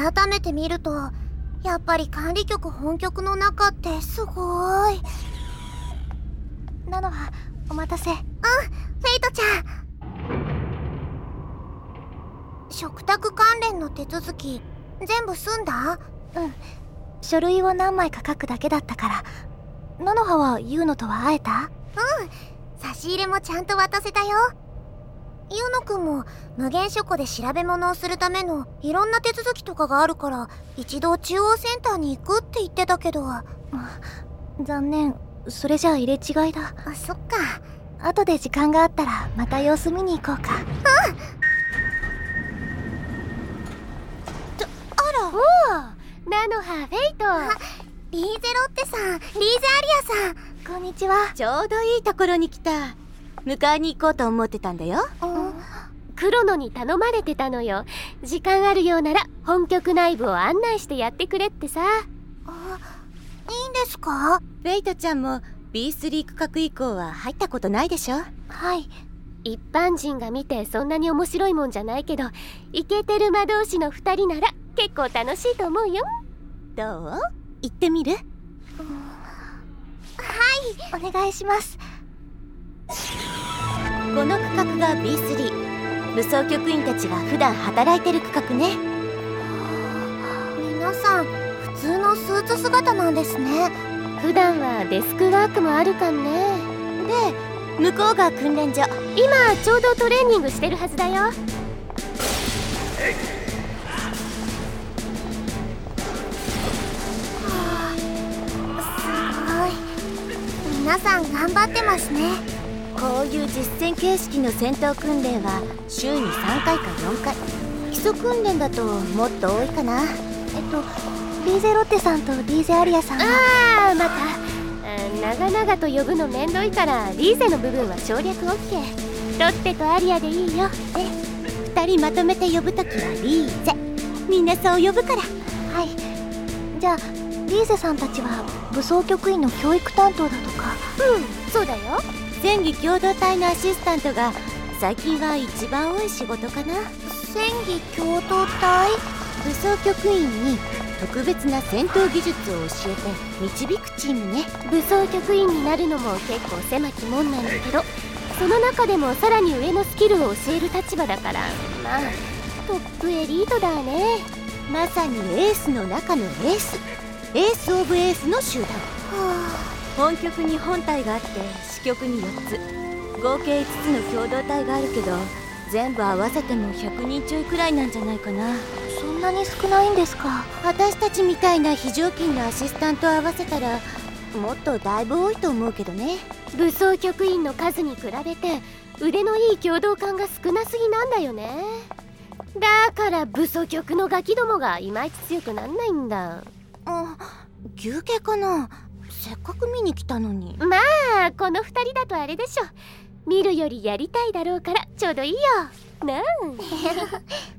改めて見るとやっぱり管理局本局の中ってすごい。なのはお待たせ。うんフェイトちゃん。食卓関連の手続き全部済んだ？うん。書類を何枚か書くだけだったから。菜の葉はユウノとは会えた？うん。差し入れもちゃんと渡せたよユウノくんも無限書庫で調べ物をするためのいろんな手続きとかがあるから一度中央センターに行くって言ってたけど。残念。それじゃあ入れ違いだ。あそっか。後で時間があったらまた様子見に行こうか。うん。あら。おおナノハフェイト。リーゼロッテさんリーゼアリアさん。こんにちは。ちょうどいいところに来た。迎えに行こうと思ってたんだよ。クロノに頼まれてたのよ。時間あるようなら本局内部を案内してやってくれってさ。あいいんですか？レイトちゃんも B3 区画以降は入ったことないでしょ？はい。一般人が見てそんなに面白いもんじゃないけどイケてる魔導士の2人なら結構楽しいと思うよ。どう？行ってみる、はい。お願いします。この区画が B3 武装局員たちが普段働いてる区画ね。皆さん普通のスーツ姿なんですね。普段はデスクワークもあるかんね。で向こうが訓練所。今ちょうどトレーニングしてるはずだよ。皆さん頑張ってますねこういう実戦形式の戦闘訓練は週に3回か4回。基礎訓練だともっと多いかな。えっとリーゼロッテさんとリーゼアリアさんは？ああまた。長々と呼ぶのめんどいからリーゼの部分は省略 OK ロッテとアリアでいいよ。え2人まとめて呼ぶときはリーゼ。みんなそう呼ぶから。はい。じゃあリーゼさんたちは武装局員の教育担当だとか？うんそうだよ。戦技共同体のアシスタントが最近は一番多い仕事かな。戦技共同体？武装局員に特別な戦闘技術を教えて導くチームね。武装局員になるのも結構狭きもんなんだけどその中でもさらに上のスキルを教える立場だからまあトップエリートだね。まさにエースの中のエース。 Ace of Ace の集団、はあ、本局に本体があって支局に4つ。合計5つの共同体があるけど全部合わせても100人ちょいくらいなんじゃないかな。そんなに少ないんですか？私たちみたいな非常勤のアシスタント合わせたらもっとだいぶ多いと思うけどね。武装局員の数に比べて腕のいい共同感が少なすぎなんだよね。だから武装局のガキどもがいまいち強くなんないんだ。あ休憩かなせっかく見に来たのに。まあこの2人だとあれでしょ。見るよりやりたいだろうからちょうどいいよ。なあ